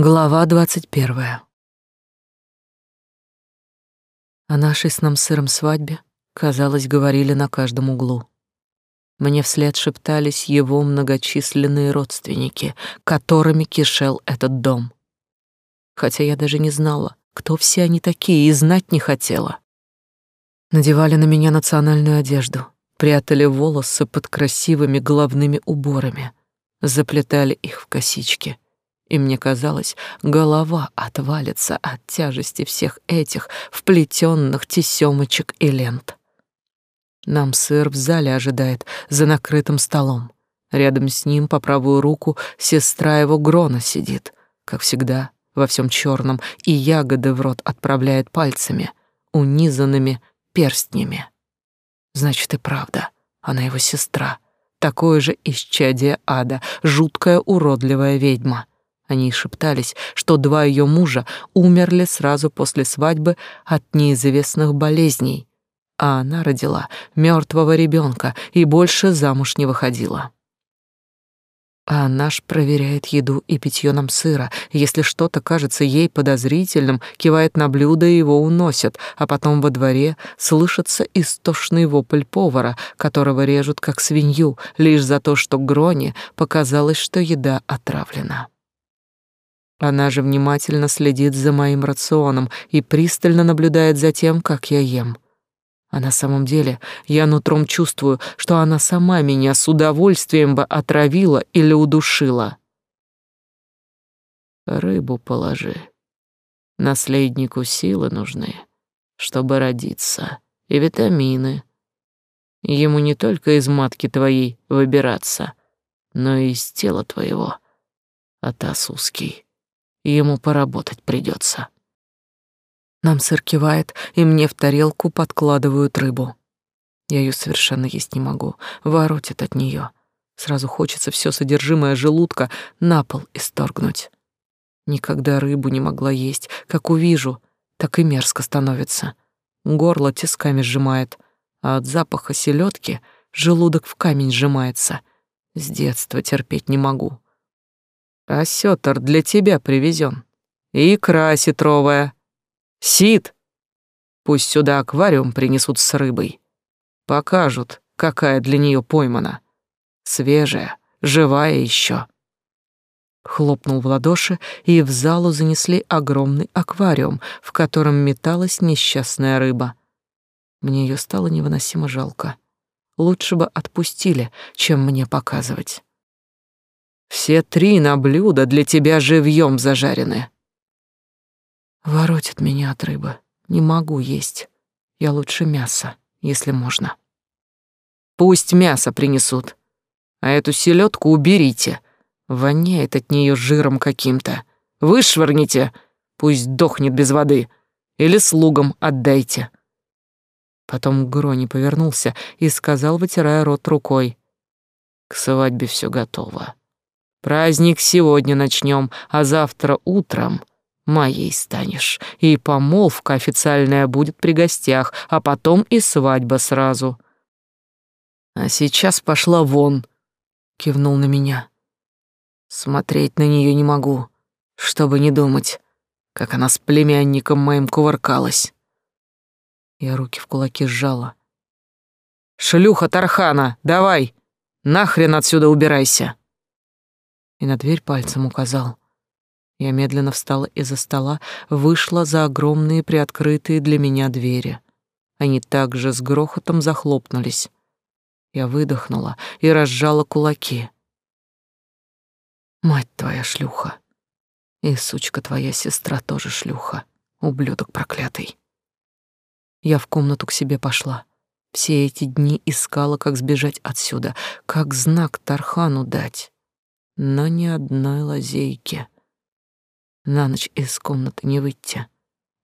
Глава двадцать первая. О нашей с нам сыром свадьбе, казалось, говорили на каждом углу. Мне вслед шептались его многочисленные родственники, которыми кишел этот дом. Хотя я даже не знала, кто все они такие, и знать не хотела. Надевали на меня национальную одежду, прятали волосы под красивыми головными уборами, заплетали их в косички — и мне казалось, голова отвалится от тяжести всех этих вплетенных тесемочек и лент. Нам сыр в зале ожидает за накрытым столом. Рядом с ним по правую руку сестра его Грона сидит, как всегда, во всем черном, и ягоды в рот отправляет пальцами, унизанными перстнями. Значит, и правда, она его сестра, такое же исчадие ада, жуткая уродливая ведьма — они шептались, что два ее мужа умерли сразу после свадьбы от неизвестных болезней, а она родила мертвого ребенка и больше замуж не выходила. А наш проверяет еду и питье нам сыра. Если что-то кажется ей подозрительным, кивает на блюдо и его уносят, а потом во дворе слышится истошный вопль повара, которого режут как свинью, лишь за то, что Гроне показалось, что еда отравлена. Она же внимательно следит за моим рационом и пристально наблюдает за тем, как я ем. А на самом деле я нутром чувствую, что она сама меня с удовольствием бы отравила или удушила. Рыбу положи. Наследнику силы нужны, чтобы родиться, и витамины. Ему не только из матки твоей выбираться, но и из тела твоего. А таз узкий ему поработать придется. Нам сыр кивает, и мне в тарелку подкладывают рыбу. Я ее совершенно есть не могу, воротит от нее. Сразу хочется все содержимое желудка на пол исторгнуть. Никогда рыбу не могла есть, как увижу, так и мерзко становится. Горло тисками сжимает, а от запаха селедки желудок в камень сжимается. С детства терпеть не могу. Осетр для тебя привезен. И икра сетровая. Сид! Пусть сюда аквариум принесут с рыбой. Покажут, какая для нее поймана. Свежая, живая еще. Хлопнул в ладоши, и в залу занесли огромный аквариум, в котором металась несчастная рыба. Мне ее стало невыносимо жалко. Лучше бы отпустили, чем мне показывать. Все три на блюдо для тебя живьем зажарены. Воротит меня от рыбы. Не могу есть. Я лучше мясо, если можно. Пусть мясо принесут. А эту селедку уберите. Воняет от нее жиром каким-то. Вышвырните. Пусть дохнет без воды. Или слугам отдайте. Потом Грони повернулся и сказал, вытирая рот рукой. К свадьбе все готово. Праздник сегодня начнем, а завтра утром моей станешь. И помолвка официальная будет при гостях, а потом и свадьба сразу. А сейчас пошла вон, кивнул на меня. Смотреть на нее не могу, чтобы не думать, как она с племянником моим кувыркалась. Я руки в кулаки сжала. «Шлюха Тархана, давай! Нахрен отсюда убирайся!» И на дверь пальцем указал. Я медленно встала из-за стола, вышла за огромные приоткрытые для меня двери. Они также с грохотом захлопнулись. Я выдохнула и разжала кулаки. Мать твоя шлюха. И сучка твоя сестра тоже шлюха, ублюдок проклятый. Я в комнату к себе пошла. Все эти дни искала, как сбежать отсюда, как знак Тархану дать но ни одной лазейки. На ночь из комнаты не выйти.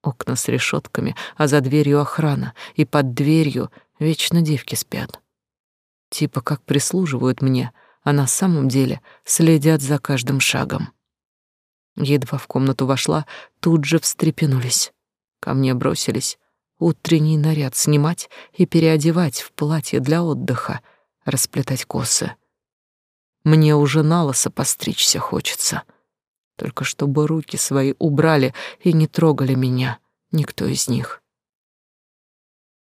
Окна с решетками, а за дверью охрана, и под дверью вечно девки спят. Типа как прислуживают мне, а на самом деле следят за каждым шагом. Едва в комнату вошла, тут же встрепенулись. Ко мне бросились утренний наряд снимать и переодевать в платье для отдыха, расплетать косы. Мне уже на лысо постричься хочется. Только чтобы руки свои убрали и не трогали меня, никто из них.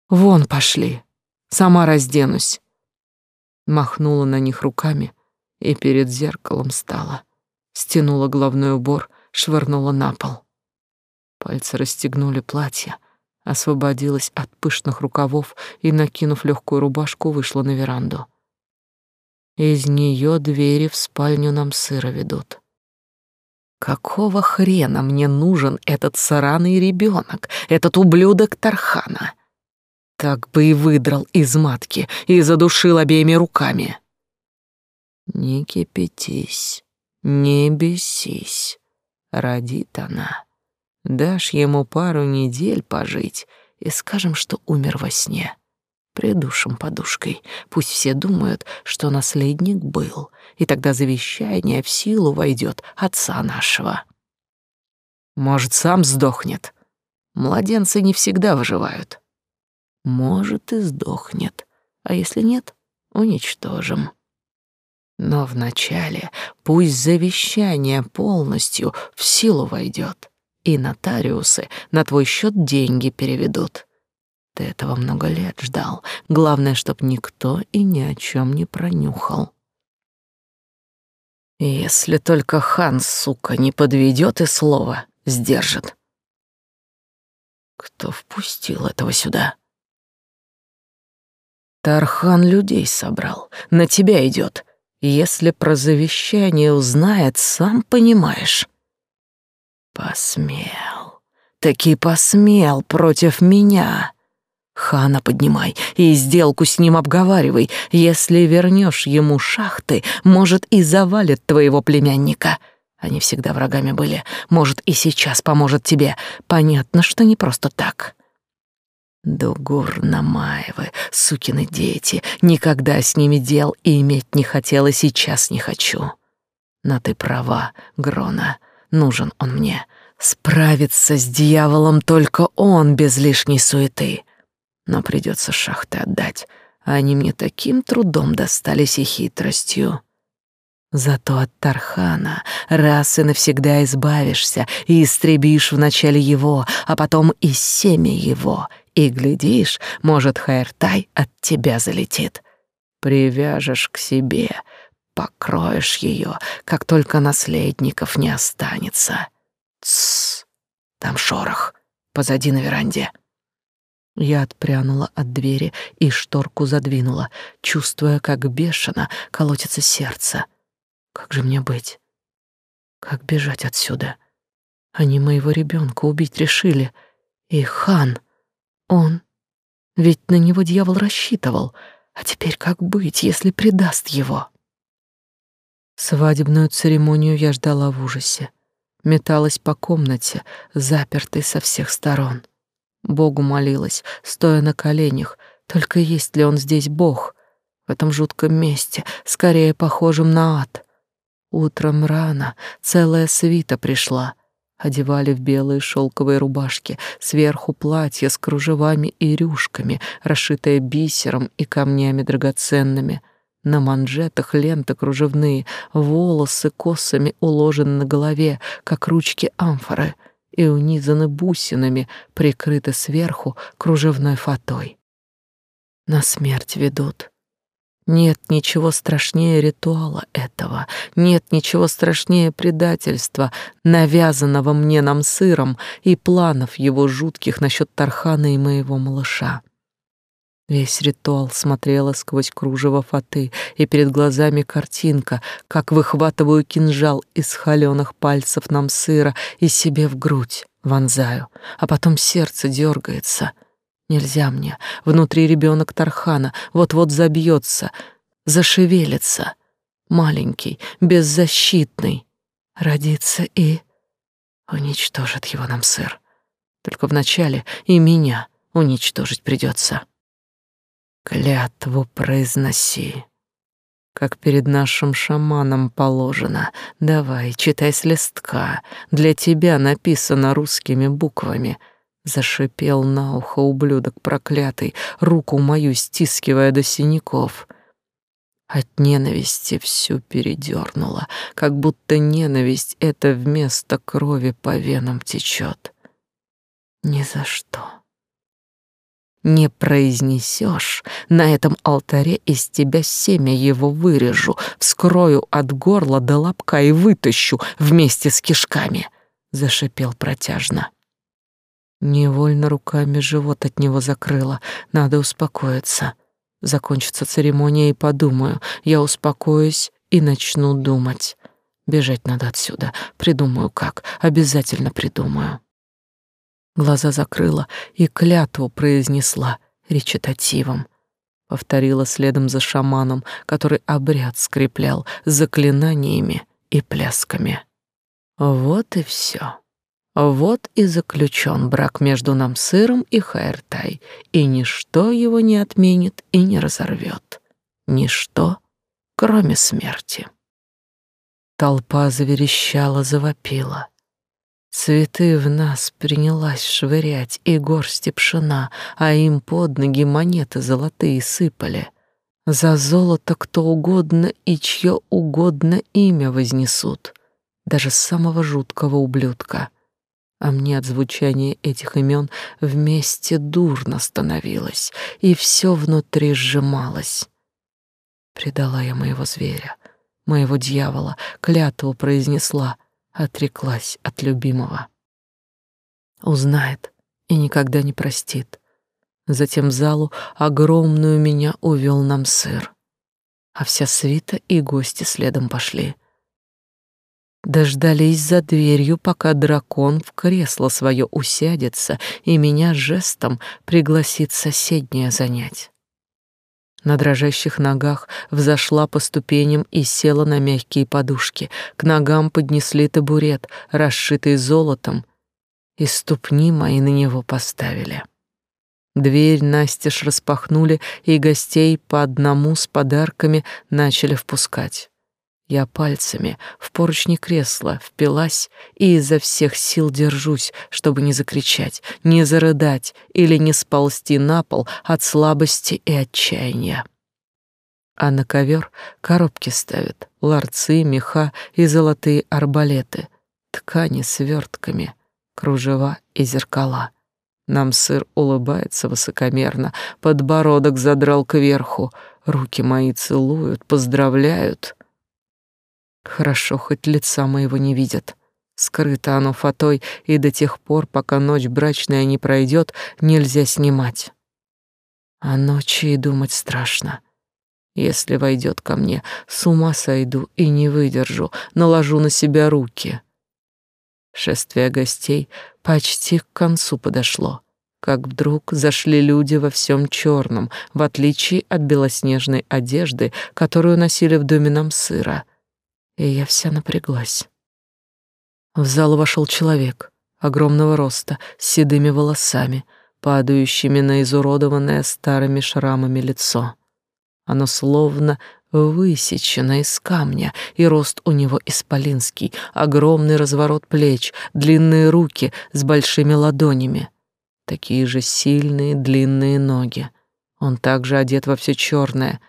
Вон пошли, сама разденусь. Махнула на них руками и перед зеркалом стала. Стянула головной убор, швырнула на пол. Пальцы расстегнули платье, освободилась от пышных рукавов и, накинув легкую рубашку, вышла на веранду. Из нее двери в спальню нам сыро ведут. Какого хрена мне нужен этот сраный ребенок, этот ублюдок Тархана? Так бы и выдрал из матки и задушил обеими руками. Не кипятись, не бесись. Родит она. Дашь ему пару недель пожить и скажем, что умер во сне придушим подушкой. Пусть все думают, что наследник был, и тогда завещание в силу войдет отца нашего. Может, сам сдохнет. Младенцы не всегда выживают. Может, и сдохнет, а если нет, уничтожим. Но вначале пусть завещание полностью в силу войдет, и нотариусы на твой счет деньги переведут. Ты этого много лет ждал. Главное, чтоб никто и ни о чем не пронюхал. Если только хан, сука, не подведет и слово сдержит. Кто впустил этого сюда? Тархан людей собрал, на тебя идет. Если про завещание узнает, сам понимаешь. Посмел, таки посмел против меня. Хана поднимай и сделку с ним обговаривай. Если вернешь ему шахты, может, и завалит твоего племянника. Они всегда врагами были. Может, и сейчас поможет тебе. Понятно, что не просто так. Дугур Намаевы, сукины дети. Никогда с ними дел и иметь не хотела, сейчас не хочу. Но ты права, Грона. Нужен он мне. Справиться с дьяволом только он без лишней суеты но придется шахты отдать, а они мне таким трудом достались и хитростью. Зато от Тархана раз и навсегда избавишься и истребишь вначале его, а потом и семя его, и, глядишь, может, Хайртай от тебя залетит. Привяжешь к себе, покроешь ее, как только наследников не останется. Тссс, там шорох, позади на веранде. Я отпрянула от двери и шторку задвинула, чувствуя, как бешено колотится сердце. Как же мне быть? Как бежать отсюда? Они моего ребенка убить решили. И хан, он... Ведь на него дьявол рассчитывал. А теперь как быть, если предаст его? Свадебную церемонию я ждала в ужасе. Металась по комнате, запертой со всех сторон. Богу молилась, стоя на коленях. Только есть ли он здесь Бог? В этом жутком месте, скорее похожем на ад. Утром рано целая свита пришла. Одевали в белые шелковые рубашки, сверху платье с кружевами и рюшками, расшитое бисером и камнями драгоценными. На манжетах ленты кружевные, волосы косами уложены на голове, как ручки амфоры — и унизаны бусинами, прикрыты сверху кружевной фатой. На смерть ведут. Нет ничего страшнее ритуала этого, нет ничего страшнее предательства, навязанного мне нам сыром и планов его жутких насчет Тархана и моего малыша. Весь ритуал смотрела сквозь кружево фаты, и перед глазами картинка, как выхватываю кинжал из холеных пальцев нам сыра и себе в грудь вонзаю, а потом сердце дергается. Нельзя мне, внутри ребенок Тархана вот-вот забьется, зашевелится. Маленький, беззащитный, родится и уничтожит его нам сыр. Только вначале и меня уничтожить придется. Клятву произноси, как перед нашим шаманом положено. Давай, читай с листка. Для тебя написано русскими буквами. Зашипел на ухо ублюдок проклятый, руку мою стискивая до синяков. От ненависти всю передернуло, как будто ненависть — это вместо крови по венам течет. Ни за что. Не произнесешь, на этом алтаре из тебя семя его вырежу, вскрою от горла до лобка и вытащу вместе с кишками, — зашипел протяжно. Невольно руками живот от него закрыла, надо успокоиться. Закончится церемония и подумаю, я успокоюсь и начну думать. Бежать надо отсюда, придумаю как, обязательно придумаю. Глаза закрыла и клятву произнесла речитативом. Повторила следом за шаманом, который обряд скреплял заклинаниями и плясками. Вот и все. Вот и заключен брак между нам сыром и Хайртай, и ничто его не отменит и не разорвет. Ничто, кроме смерти. Толпа заверещала, завопила. Цветы в нас принялась швырять и горсти пшена, а им под ноги монеты золотые сыпали. За золото кто угодно и чье угодно имя вознесут, даже самого жуткого ублюдка — а мне от звучания этих имен вместе дурно становилось, и все внутри сжималось. Предала я моего зверя, моего дьявола, клятву произнесла, отреклась от любимого. Узнает и никогда не простит. Затем в залу огромную меня увел нам сыр, а вся свита и гости следом пошли — Дождались за дверью, пока дракон в кресло свое усядется и меня жестом пригласит соседнее занять. На дрожащих ногах взошла по ступеням и села на мягкие подушки. К ногам поднесли табурет, расшитый золотом, и ступни мои на него поставили. Дверь настежь распахнули, и гостей по одному с подарками начали впускать. Я пальцами в поручни кресла впилась и изо всех сил держусь, чтобы не закричать, не зарыдать или не сползти на пол от слабости и отчаяния. А на ковер коробки ставят, ларцы, меха и золотые арбалеты, ткани с вертками, кружева и зеркала. Нам сыр улыбается высокомерно, подбородок задрал кверху, руки мои целуют, поздравляют — Хорошо, хоть лица моего не видят. Скрыто оно фатой, и до тех пор, пока ночь брачная не пройдет, нельзя снимать. А ночи и думать страшно. Если войдет ко мне, с ума сойду и не выдержу, наложу на себя руки. Шествие гостей почти к концу подошло, как вдруг зашли люди во всем черном, в отличие от белоснежной одежды, которую носили в доме нам сыра — и я вся напряглась. В зал вошел человек огромного роста, с седыми волосами, падающими на изуродованное старыми шрамами лицо. Оно словно высечено из камня, и рост у него исполинский, огромный разворот плеч, длинные руки с большими ладонями, такие же сильные длинные ноги. Он также одет во все черное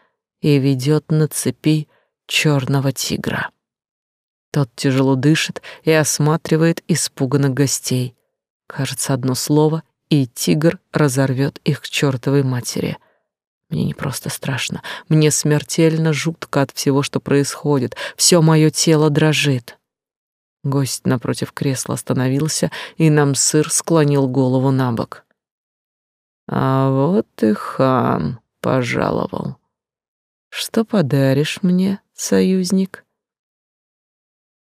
и ведет на цепи черного тигра. Тот тяжело дышит и осматривает испуганных гостей. Кажется, одно слово, и тигр разорвет их к чертовой матери. Мне не просто страшно, мне смертельно жутко от всего, что происходит. Все мое тело дрожит. Гость напротив кресла остановился, и нам сыр склонил голову на бок. А вот и хан пожаловал. Что подаришь мне, союзник?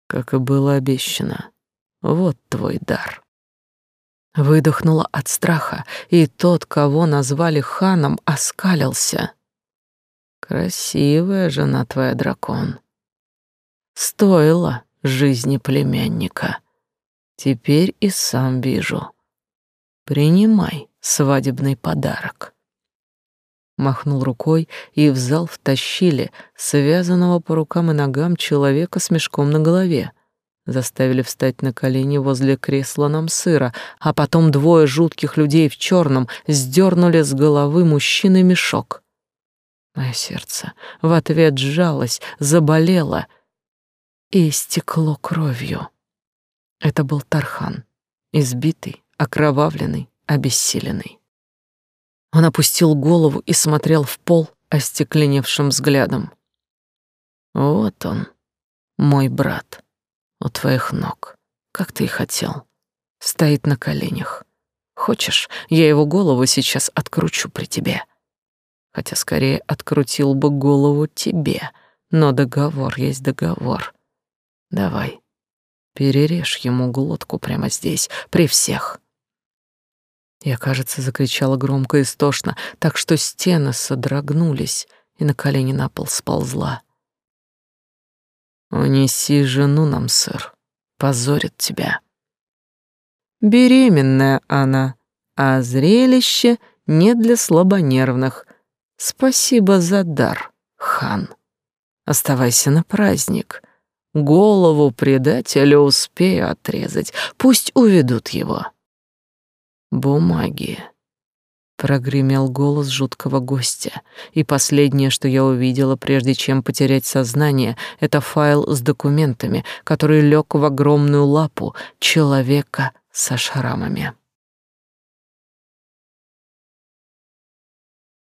Как и было обещано. Вот твой дар. Выдохнула от страха, и тот, кого назвали ханом, оскалился. Красивая жена твоя, дракон. Стоила жизни племянника. Теперь и сам вижу. Принимай свадебный подарок махнул рукой, и в зал втащили связанного по рукам и ногам человека с мешком на голове. Заставили встать на колени возле кресла нам сыра, а потом двое жутких людей в черном сдернули с головы мужчины мешок. Мое сердце в ответ сжалось, заболело и истекло кровью. Это был Тархан, избитый, окровавленный, обессиленный. Он опустил голову и смотрел в пол остекленевшим взглядом. Вот он, мой брат, у твоих ног, как ты и хотел, стоит на коленях. Хочешь, я его голову сейчас откручу при тебе? Хотя скорее открутил бы голову тебе, но договор есть договор. Давай, перережь ему глотку прямо здесь, при всех. Я, кажется, закричала громко и истошно, так что стены содрогнулись, и на колени на пол сползла. Унеси жену нам, сэр, позорит тебя. Беременная она, а зрелище не для слабонервных. Спасибо за дар, хан. Оставайся на праздник. Голову предателя успею отрезать, пусть уведут его. Бумаги. Прогремел голос жуткого гостя, и последнее, что я увидела, прежде чем потерять сознание, это файл с документами, который лег в огромную лапу человека со шрамами.